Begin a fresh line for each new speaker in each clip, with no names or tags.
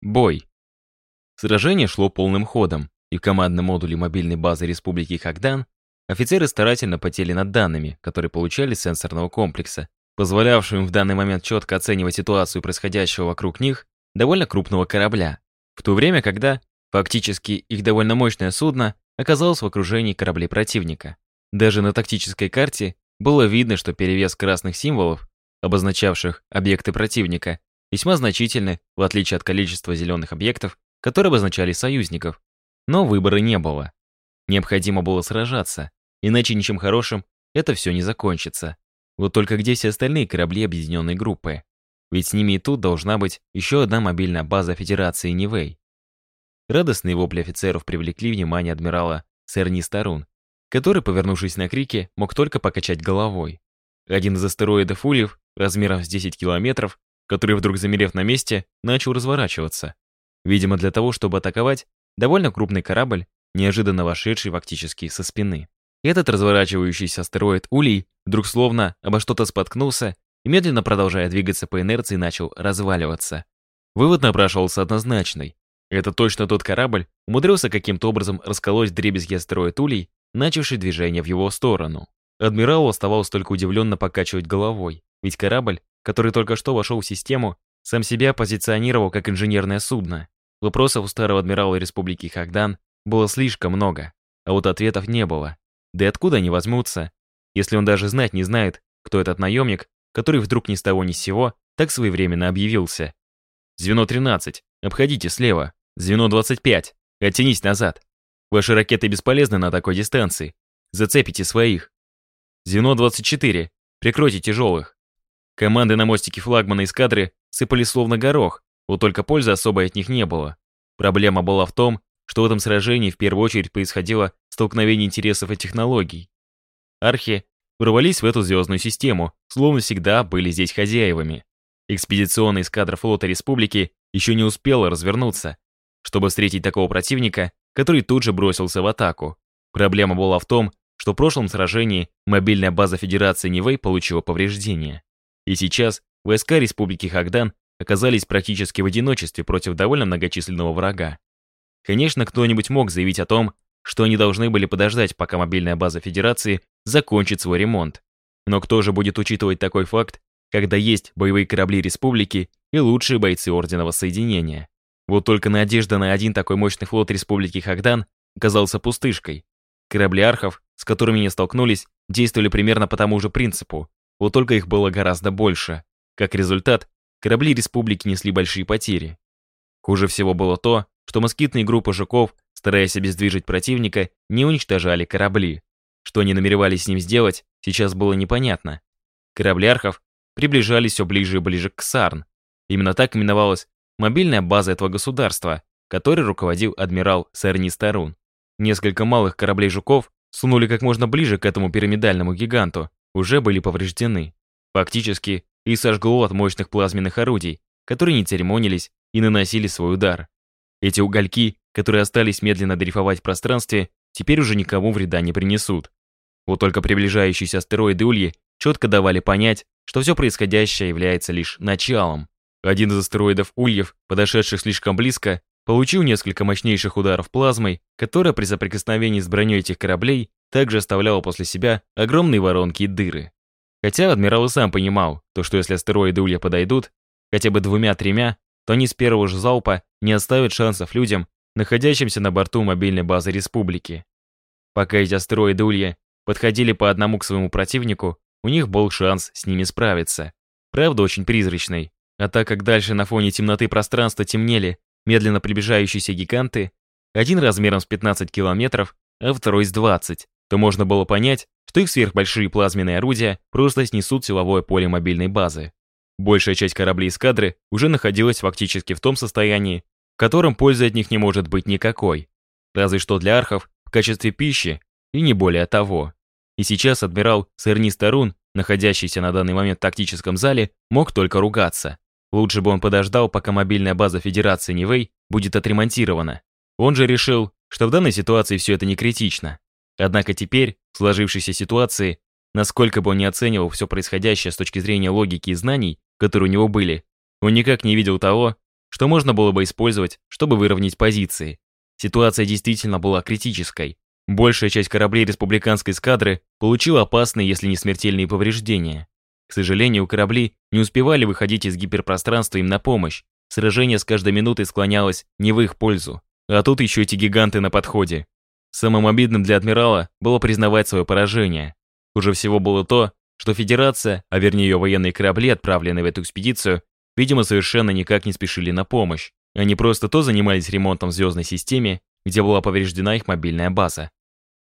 Бой. Сражение шло полным ходом, и в командном модуле мобильной базы Республики Хагдан офицеры старательно потели над данными, которые получали с сенсорного комплекса, позволявшим им в данный момент четко оценивать ситуацию происходящего вокруг них довольно крупного корабля, в то время, когда, фактически, их довольно мощное судно оказалось в окружении кораблей противника. Даже на тактической карте было видно, что перевес красных символов, обозначавших объекты противника, весьма значительны, в отличие от количества зеленых объектов, которые обозначали союзников. Но выбора не было. Необходимо было сражаться, иначе ничем хорошим это все не закончится. Вот только где все остальные корабли объединенной группы? Ведь с ними и тут должна быть еще одна мобильная база Федерации Нивэй. Радостные вопли офицеров привлекли внимание адмирала Сэрни Старун, который, повернувшись на крики, мог только покачать головой. Один из астероидов Ульев, размером с 10 километров, который вдруг замерев на месте, начал разворачиваться. Видимо, для того, чтобы атаковать довольно крупный корабль, неожиданно вошедший фактически со спины. Этот разворачивающийся астероид Улей вдруг словно обо что-то споткнулся и, медленно продолжая двигаться по инерции, начал разваливаться. Вывод напрашивался однозначный. Это точно тот корабль умудрился каким-то образом расколоть дребезги астероид Улей, начавший движение в его сторону. Адмиралу оставалось только удивленно покачивать головой, ведь корабль, который только что вошел в систему, сам себя позиционировал как инженерное судно. Вопросов у старого адмирала Республики Хагдан было слишком много, а вот ответов не было. Да и откуда они возьмутся, если он даже знать не знает, кто этот наемник, который вдруг ни с того ни с сего так своевременно объявился. Звено 13, обходите слева. Звено 25, оттянись назад. Ваши ракеты бесполезны на такой дистанции. Зацепите своих. Звено 24, прикройте тяжелых. Команды на мостике флагмана эскадры сыпали словно горох, вот только пользы особой от них не было. Проблема была в том, что в этом сражении в первую очередь происходило столкновение интересов и технологий. Архи ворвались в эту звездную систему, словно всегда были здесь хозяевами. Экспедиционная эскадра флота Республики еще не успела развернуться, чтобы встретить такого противника, который тут же бросился в атаку. Проблема была в том, что в прошлом сражении мобильная база Федерации Нивэй получила повреждения. И сейчас войска Республики Хагдан оказались практически в одиночестве против довольно многочисленного врага. Конечно, кто-нибудь мог заявить о том, что они должны были подождать, пока мобильная база Федерации закончит свой ремонт. Но кто же будет учитывать такой факт, когда есть боевые корабли Республики и лучшие бойцы Ордена Воссоединения? Вот только надежда на один такой мощный флот Республики Хагдан оказался пустышкой. Корабли архов, с которыми они столкнулись, действовали примерно по тому же принципу. Вот только их было гораздо больше. Как результат, корабли республики несли большие потери. Хуже всего было то, что москитные группы жуков, стараясь обездвижить противника, не уничтожали корабли. Что они намеревались с ним сделать, сейчас было непонятно. Корабли архов приближались все ближе и ближе к Сарн. Именно так именовалась мобильная база этого государства, которой руководил адмирал Сэрни Старун. Несколько малых кораблей жуков сунули как можно ближе к этому пирамидальному гиганту, уже были повреждены. Фактически, и сожгло от мощных плазменных орудий, которые не церемонились и наносили свой удар. Эти угольки, которые остались медленно дрейфовать в пространстве, теперь уже никому вреда не принесут. Вот только приближающиеся астероиды Ульи четко давали понять, что все происходящее является лишь началом. Один из астероидов Ульев, подошедших слишком близко, получил несколько мощнейших ударов плазмой, которая при соприкосновении с броней этих кораблей также оставляла после себя огромные воронки и дыры. Хотя адмирал и сам понимал, то что если астероиды Улья подойдут, хотя бы двумя-тремя, то они с первого же залпа не оставят шансов людям, находящимся на борту мобильной базы республики. Пока эти астероиды Улья подходили по одному к своему противнику, у них был шанс с ними справиться. Правда, очень призрачный. А так как дальше на фоне темноты пространства темнели медленно приближающиеся гиганты, один размером с 15 километров, а второй с 20, то можно было понять, что их сверхбольшие плазменные орудия просто снесут силовое поле мобильной базы. Большая часть кораблей эскадры уже находилась фактически в том состоянии, в котором пользы от них не может быть никакой. Разве что для архов в качестве пищи и не более того. И сейчас адмирал Сэрни Старун, находящийся на данный момент в тактическом зале, мог только ругаться. Лучше бы он подождал, пока мобильная база Федерации Нивэй будет отремонтирована. Он же решил, что в данной ситуации все это не критично. Однако теперь, в сложившейся ситуации, насколько бы он не оценивал все происходящее с точки зрения логики и знаний, которые у него были, он никак не видел того, что можно было бы использовать, чтобы выровнять позиции. Ситуация действительно была критической. Большая часть кораблей республиканской эскадры получила опасные, если не смертельные повреждения. К сожалению, корабли не успевали выходить из гиперпространства им на помощь. Сражение с каждой минутой склонялось не в их пользу. А тут еще эти гиганты на подходе. Самым обидным для адмирала было признавать свое поражение. Хуже всего было то, что Федерация, а вернее ее военные корабли, отправленные в эту экспедицию, видимо, совершенно никак не спешили на помощь. Они просто то занимались ремонтом в звездной системе, где была повреждена их мобильная база.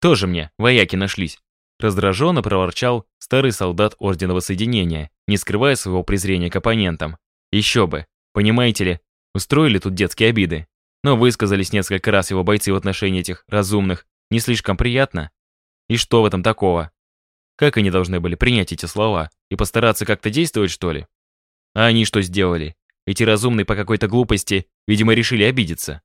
Тоже мне вояки нашлись. Раздраженно проворчал старый солдат Орденного Соединения, не скрывая своего презрения к оппонентам. Еще бы, понимаете ли, устроили тут детские обиды. Но высказались несколько раз его бойцы в отношении этих разумных не слишком приятно. И что в этом такого? Как они должны были принять эти слова? И постараться как-то действовать, что ли? А они что сделали? Эти разумные по какой-то глупости, видимо, решили обидеться.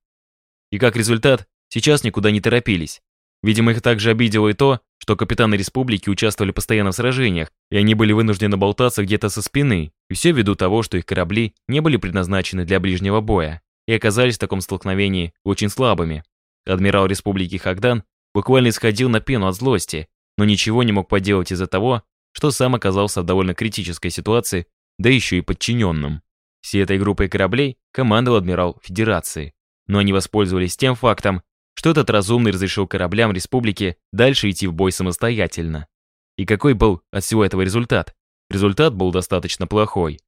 И как результат, сейчас никуда не торопились. Видимо, их также обидело и то, что капитаны республики участвовали постоянно в сражениях, и они были вынуждены болтаться где-то со спины, и все ввиду того, что их корабли не были предназначены для ближнего боя, и оказались в таком столкновении очень слабыми. Адмирал республики Хагдан буквально исходил на пену от злости, но ничего не мог поделать из-за того, что сам оказался в довольно критической ситуации, да еще и подчиненным. Всей этой группой кораблей командовал адмирал Федерации, но они воспользовались тем фактом, что этот разумный разрешил кораблям республики дальше идти в бой самостоятельно. И какой был от всего этого результат? Результат был достаточно плохой.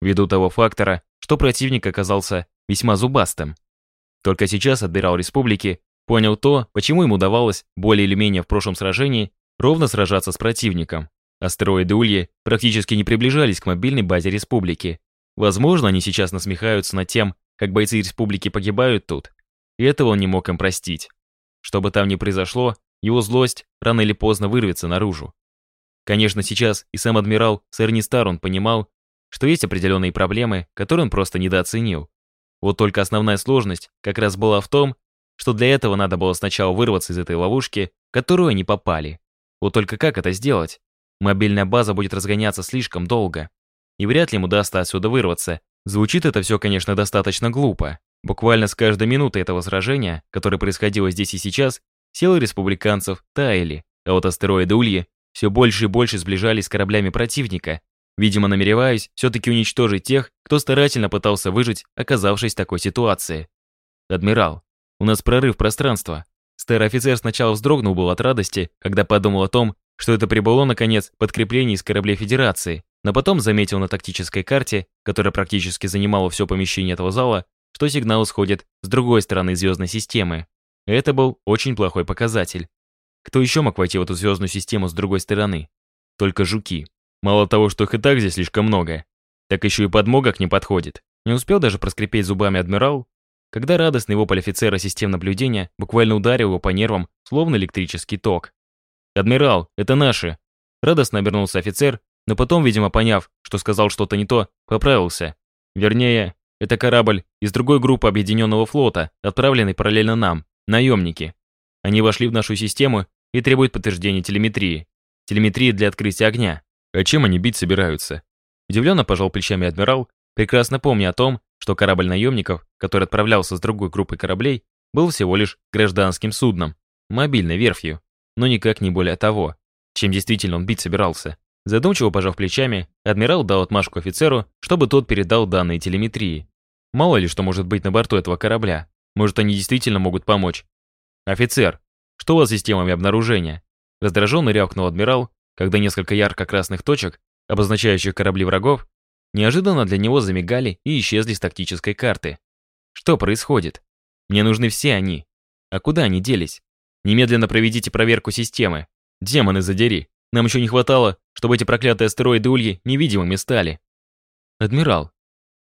Ввиду того фактора, что противник оказался весьма зубастым. Только сейчас адмирал республики понял то, почему ему удавалось более или менее в прошлом сражении ровно сражаться с противником. Астероиды Ульи практически не приближались к мобильной базе республики. Возможно, они сейчас насмехаются над тем, как бойцы республики погибают тут. И этого он не мог им простить. Что бы там ни произошло, его злость рано или поздно вырвется наружу. Конечно, сейчас и сам адмирал сэр Нистар понимал, что есть определенные проблемы, которые он просто недооценил. Вот только основная сложность как раз была в том, что для этого надо было сначала вырваться из этой ловушки, в которую они попали. Вот только как это сделать? Мобильная база будет разгоняться слишком долго. И вряд ли ему удастся отсюда вырваться. Звучит это все, конечно, достаточно глупо. Буквально с каждой минуты этого сражения, которое происходило здесь и сейчас, силы республиканцев таяли, а вот астероиды Ульи все больше и больше сближались с кораблями противника, видимо, намереваясь все-таки уничтожить тех, кто старательно пытался выжить, оказавшись в такой ситуации. «Адмирал, у нас прорыв пространства». Старый офицер сначала вздрогнул был от радости, когда подумал о том, что это прибыло, наконец, подкрепление из кораблей Федерации, но потом заметил на тактической карте, которая практически занимала все помещение этого зала, что сигнал исходит с другой стороны звездной системы. Это был очень плохой показатель. Кто еще мог войти в эту звездную систему с другой стороны? Только жуки. Мало того, что их и так здесь слишком много, так еще и подмога к ним подходит. Не успел даже проскрипеть зубами адмирал, когда радостный вопль офицера систем наблюдения буквально ударил его по нервам, словно электрический ток. «Адмирал, это наши!» Радостно обернулся офицер, но потом, видимо, поняв, что сказал что-то не то, поправился. Вернее, это корабль из другой группы объединенного флота, отправленный параллельно нам, наемники. Они вошли в нашу систему и требуют подтверждения телеметрии. Телеметрии для открытия огня. А чем они бить собираются? Удивленно пожал плечами адмирал, прекрасно помня о том, что корабль наемников, который отправлялся с другой группой кораблей, был всего лишь гражданским судном, мобильной верфью, но никак не более того, чем действительно он бить собирался. Задумчиво пожав плечами, адмирал дал отмашку офицеру, чтобы тот передал данные телеметрии. Мало ли что может быть на борту этого корабля. Может, они действительно могут помочь. «Офицер, что у вас с системами обнаружения?» Раздраженно рявкнул адмирал, когда несколько ярко-красных точек, обозначающих корабли врагов, неожиданно для него замигали и исчезли с тактической карты. «Что происходит? Мне нужны все они. А куда они делись? Немедленно проведите проверку системы. Демоны задери!» Нам еще не хватало, чтобы эти проклятые астероиды Ульи невидимыми стали. Адмирал.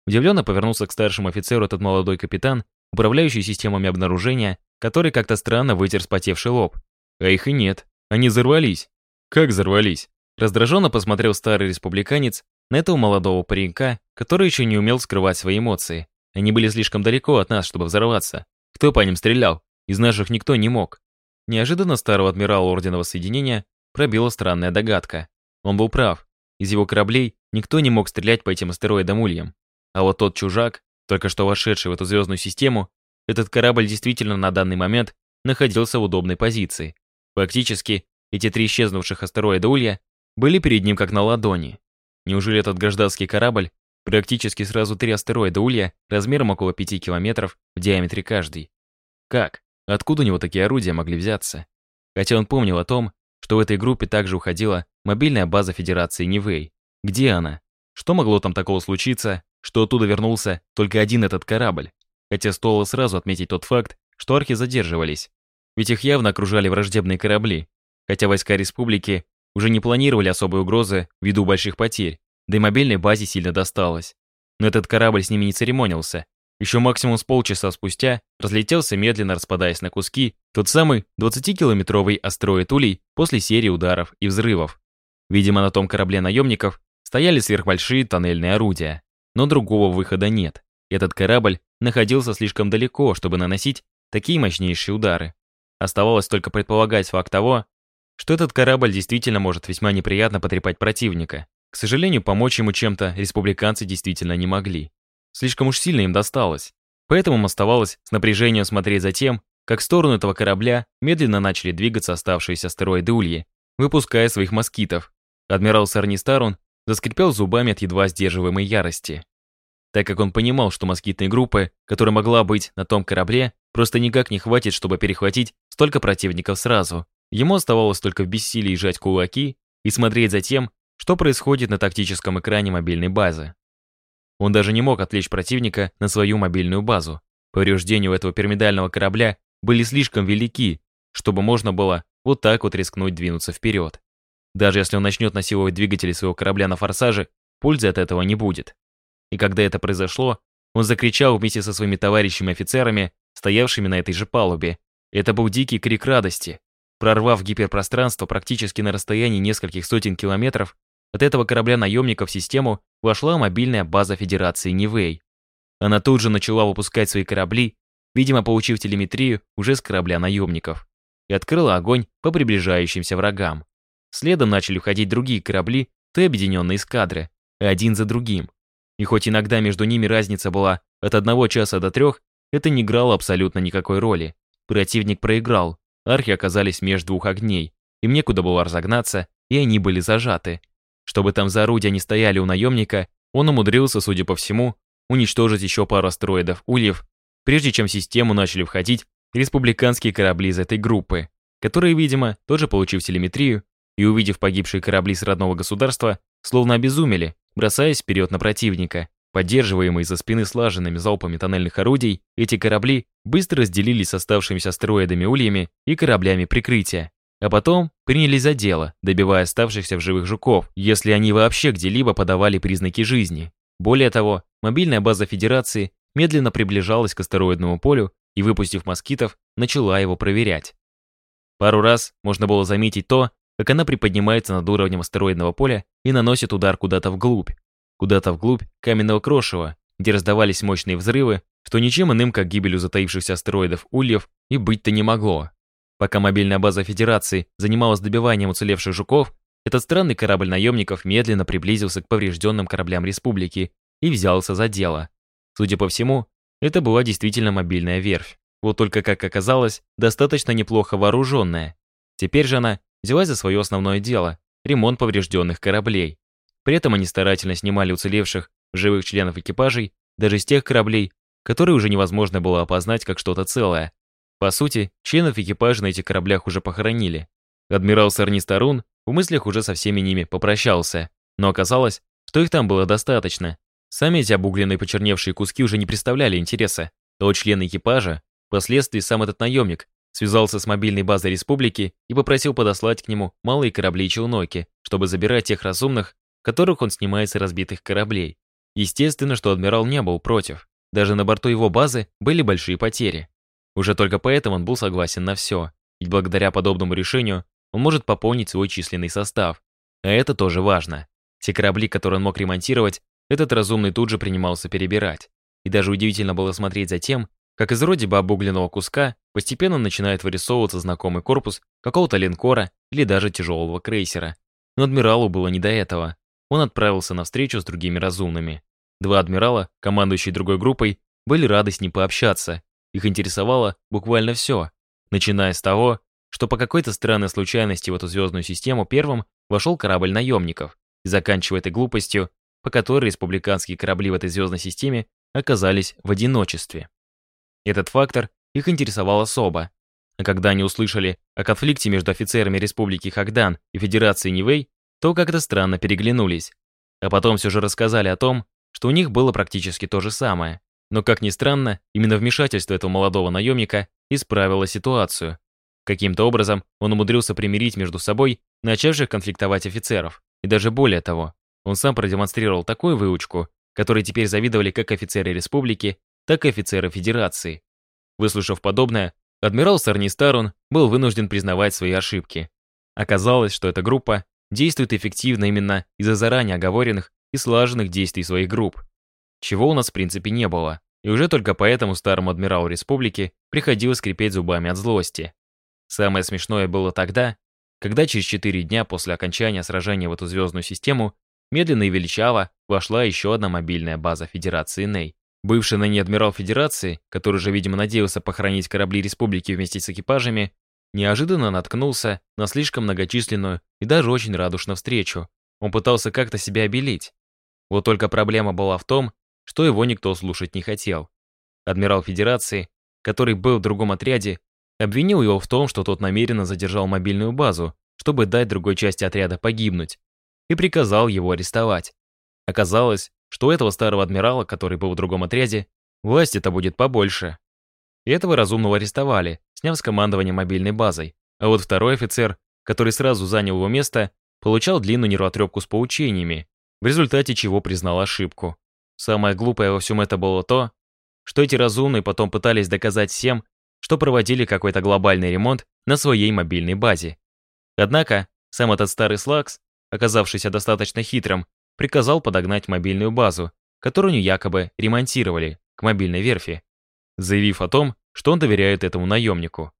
Удивленно повернулся к старшему офицеру этот молодой капитан, управляющий системами обнаружения, который как-то странно вытер спотевший лоб. А их и нет. Они взорвались. Как взорвались? Раздраженно посмотрел старый республиканец на этого молодого паренька, который еще не умел скрывать свои эмоции. Они были слишком далеко от нас, чтобы взорваться. Кто по ним стрелял? Из наших никто не мог. Неожиданно старого адмирала Орденного Соединения пробила странная догадка. Он был прав. Из его кораблей никто не мог стрелять по этим астероидам ульям. А вот тот чужак, Только что вошедший в эту звездную систему, этот корабль действительно на данный момент находился в удобной позиции. Фактически, эти три исчезнувших астероида Улья были перед ним как на ладони. Неужели этот гражданский корабль, практически сразу три астероида Улья, размером около 5 километров в диаметре каждый? Как? Откуда у него такие орудия могли взяться? Хотя он помнил о том, что в этой группе также уходила мобильная база Федерации Нивэй. Где она? Что могло там такого случиться, что оттуда вернулся только один этот корабль? Хотя стоило сразу отметить тот факт, что архи задерживались. Ведь их явно окружали враждебные корабли. Хотя войска республики уже не планировали особой угрозы ввиду больших потерь, да и мобильной базе сильно досталось. Но этот корабль с ними не церемонился. Еще максимум с полчаса спустя разлетелся, медленно распадаясь на куски, тот самый 20-километровый астероид Улей после серии ударов и взрывов. Видимо, на том корабле наемников стояли сверхбольшие тоннельные орудия. Но другого выхода нет. Этот корабль находился слишком далеко, чтобы наносить такие мощнейшие удары. Оставалось только предполагать факт того, что этот корабль действительно может весьма неприятно потрепать противника. К сожалению, помочь ему чем-то республиканцы действительно не могли. Слишком уж сильно им досталось. Поэтому им оставалось с напряжением смотреть за тем, как в сторону этого корабля медленно начали двигаться оставшиеся астероиды Ульи, выпуская своих москитов. Адмирал Сарни Старун заскрипел зубами от едва сдерживаемой ярости. Так как он понимал, что москитной группы, которая могла быть на том корабле, просто никак не хватит, чтобы перехватить столько противников сразу. Ему оставалось только в бессилии сжать кулаки и смотреть за тем, что происходит на тактическом экране мобильной базы. Он даже не мог отвлечь противника на свою мобильную базу. Повреждения у этого пирамидального корабля были слишком велики, чтобы можно было вот так вот рискнуть двинуться вперед. Даже если он начнет насиловать двигатели своего корабля на форсаже, пользы от этого не будет. И когда это произошло, он закричал вместе со своими товарищами-офицерами, стоявшими на этой же палубе. Это был дикий крик радости. Прорвав гиперпространство практически на расстоянии нескольких сотен километров, от этого корабля наемников систему вошла мобильная база Федерации Нивэй. Она тут же начала выпускать свои корабли, видимо, получив телеметрию уже с корабля наемников, и открыла огонь по приближающимся врагам. Следом начали уходить другие корабли той объединенной эскадры, один за другим. И хоть иногда между ними разница была от одного часа до трех, это не играло абсолютно никакой роли. Противник проиграл, Архи оказались между двух огней, им некуда было разогнаться, и они были зажаты. Чтобы там за орудия не стояли у наемника, он умудрился, судя по всему, уничтожить еще пару астероидов Ульев, прежде чем в систему начали входить республиканские корабли из этой группы, которые, видимо, тоже получив телеметрию и увидев погибшие корабли с родного государства, словно обезумели, бросаясь вперед на противника. Поддерживаемые за спины слаженными залпами тоннельных орудий, эти корабли быстро разделились с оставшимися астероидами ульями и кораблями прикрытия. А потом принялись за дело, добивая оставшихся в живых жуков, если они вообще где-либо подавали признаки жизни. Более того, мобильная база Федерации медленно приближалась к астероидному полю и, выпустив москитов, начала его проверять. Пару раз можно было заметить то, как она приподнимается над уровнем астероидного поля и наносит удар куда-то вглубь, куда-то вглубь каменного крошева, где раздавались мощные взрывы, что ничем иным, как гибелью затаившихся астероидов Ульев, и быть-то не могло. Пока мобильная база Федерации занималась добиванием уцелевших жуков, этот странный корабль наемников медленно приблизился к поврежденным кораблям Республики и взялся за дело. Судя по всему, это была действительно мобильная верфь. Вот только, как оказалось, достаточно неплохо вооруженная. Теперь же она взялась за свое основное дело – ремонт поврежденных кораблей. При этом они старательно снимали уцелевших живых членов экипажей, даже с тех кораблей, которые уже невозможно было опознать как что-то целое. По сути, членов экипажа на этих кораблях уже похоронили. Адмирал Сарнистарун в мыслях уже со всеми ними попрощался, но оказалось, что их там было достаточно. Сами эти обугленные почерневшие куски уже не представляли интереса. То член экипажа, впоследствии сам этот наемник, связался с мобильной базой республики и попросил подослать к нему малые корабли и челноки, чтобы забирать тех разумных, которых он снимает с разбитых кораблей. Естественно, что адмирал не был против. Даже на борту его базы были большие потери. Уже только поэтому он был согласен на все, ведь благодаря подобному решению он может пополнить свой численный состав. А это тоже важно. Те корабли, которые он мог ремонтировать, этот разумный тут же принимался перебирать. И даже удивительно было смотреть за тем, как из вроде бы обугленного куска постепенно начинает вырисовываться знакомый корпус какого-то линкора или даже тяжелого крейсера. Но адмиралу было не до этого он отправился на встречу с другими разумными. Два адмирала, командующие другой группой, были рады с ним пообщаться. Их интересовало буквально все, начиная с того, что по какой-то странной случайности в эту звездную систему первым вошел корабль наемников, и заканчивая этой глупостью, по которой республиканские корабли в этой звездной системе оказались в одиночестве. Этот фактор их интересовал особо. А когда они услышали о конфликте между офицерами Республики Хагдан и Федерации Нивэй, то как-то странно переглянулись. А потом все же рассказали о том, что у них было практически то же самое. Но, как ни странно, именно вмешательство этого молодого наемника исправило ситуацию. Каким-то образом он умудрился примирить между собой начавших конфликтовать офицеров. И даже более того, он сам продемонстрировал такую выучку, которой теперь завидовали как офицеры республики, так и офицеры федерации. Выслушав подобное, адмирал Сарнистарун был вынужден признавать свои ошибки. Оказалось, что эта группа действует эффективно именно из-за заранее оговоренных и слаженных действий своих групп, чего у нас в принципе не было, и уже только поэтому старому адмиралу республики приходилось скрипеть зубами от злости. Самое смешное было тогда, когда через четыре дня после окончания сражения в эту звездную систему медленно и величаво вошла еще одна мобильная база Федерации Ней. Бывший ныне адмирал Федерации, который уже, видимо, надеялся похоронить корабли Республики вместе с экипажами, неожиданно наткнулся на слишком многочисленную и даже очень радушную встречу. Он пытался как-то себя обелить. Вот только проблема была в том, что его никто слушать не хотел. Адмирал Федерации, который был в другом отряде, обвинил его в том, что тот намеренно задержал мобильную базу, чтобы дать другой части отряда погибнуть, и приказал его арестовать. Оказалось, что у этого старого адмирала, который был в другом отряде, власти-то будет побольше. И этого разумного арестовали, сняв с командования мобильной базой. А вот второй офицер, который сразу занял его место, получал длинную нервотрепку с поучениями, в результате чего признал ошибку. Самое глупое во всем это было то, что эти разумные потом пытались доказать всем, что проводили какой-то глобальный ремонт на своей мобильной базе. Однако, сам этот старый Слакс, оказавшийся достаточно хитрым, приказал подогнать мобильную базу, которую якобы ремонтировали, к мобильной верфи, заявив о том, что он доверяет этому наемнику.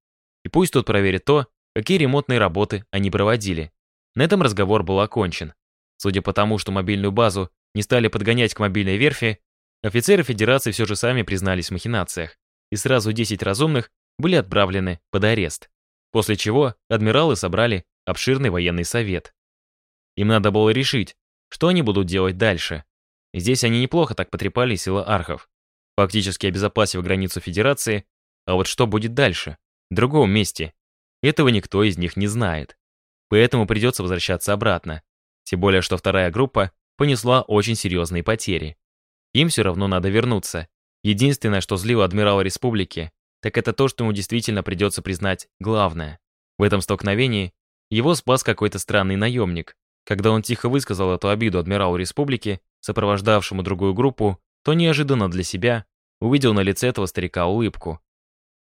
И пусть тот проверит то, какие ремонтные работы они проводили. На этом разговор был окончен. Судя по тому, что мобильную базу не стали подгонять к мобильной верфи, офицеры Федерации все же сами признались в махинациях, и сразу 10 разумных были отправлены под арест. После чего адмиралы собрали обширный военный совет. Им надо было решить, что они будут делать дальше? Здесь они неплохо так потрепали силы архов, фактически обезопасив границу Федерации, а вот что будет дальше, в другом месте? Этого никто из них не знает. Поэтому придется возвращаться обратно. Тем более, что вторая группа понесла очень серьезные потери. Им все равно надо вернуться. Единственное, что злило адмирала республики, так это то, что ему действительно придется признать главное. В этом столкновении его спас какой-то странный наемник, когда он тихо высказал эту обиду адмиралу республики, сопровождавшему другую группу, то неожиданно для себя увидел на лице этого старика улыбку.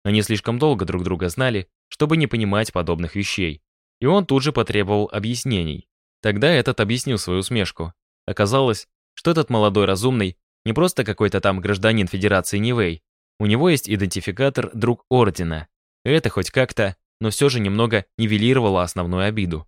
Они слишком долго друг друга знали, чтобы не понимать подобных вещей. И он тут же потребовал объяснений. Тогда этот объяснил свою усмешку. Оказалось, что этот молодой разумный не просто какой-то там гражданин Федерации Нивэй. У него есть идентификатор «Друг Ордена». Это хоть как-то, но все же немного нивелировало основную обиду.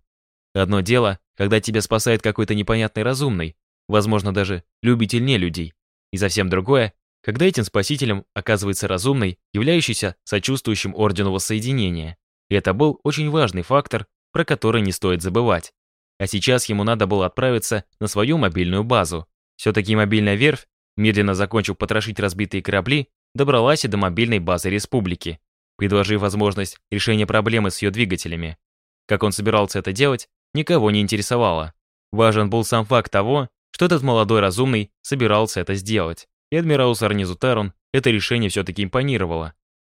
Одно дело, когда тебя спасает какой-то непонятный разумный, возможно, даже любитель не людей. И совсем другое, когда этим спасителем оказывается разумный, являющийся сочувствующим Ордену Воссоединения. И это был очень важный фактор, про который не стоит забывать. А сейчас ему надо было отправиться на свою мобильную базу. Все-таки мобильная верфь, медленно закончив потрошить разбитые корабли, добралась и до мобильной базы республики, предложив возможность решения проблемы с ее двигателями. Как он собирался это делать, никого не интересовало. Важен был сам факт того, что этот молодой разумный собирался это сделать. И адмиралу Сарнизу Тарун это решение все-таки импонировало.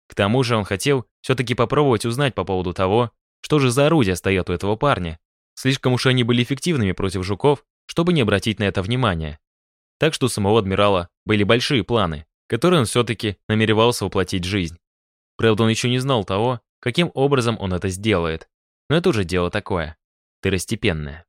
К тому же он хотел все-таки попробовать узнать по поводу того, что же за орудие стоят у этого парня. Слишком уж они были эффективными против жуков, чтобы не обратить на это внимания. Так что у самого адмирала были большие планы, которые он все-таки намеревался воплотить в жизнь. Правда, он еще не знал того, каким образом он это сделает. Но это уже дело такое второстепенное.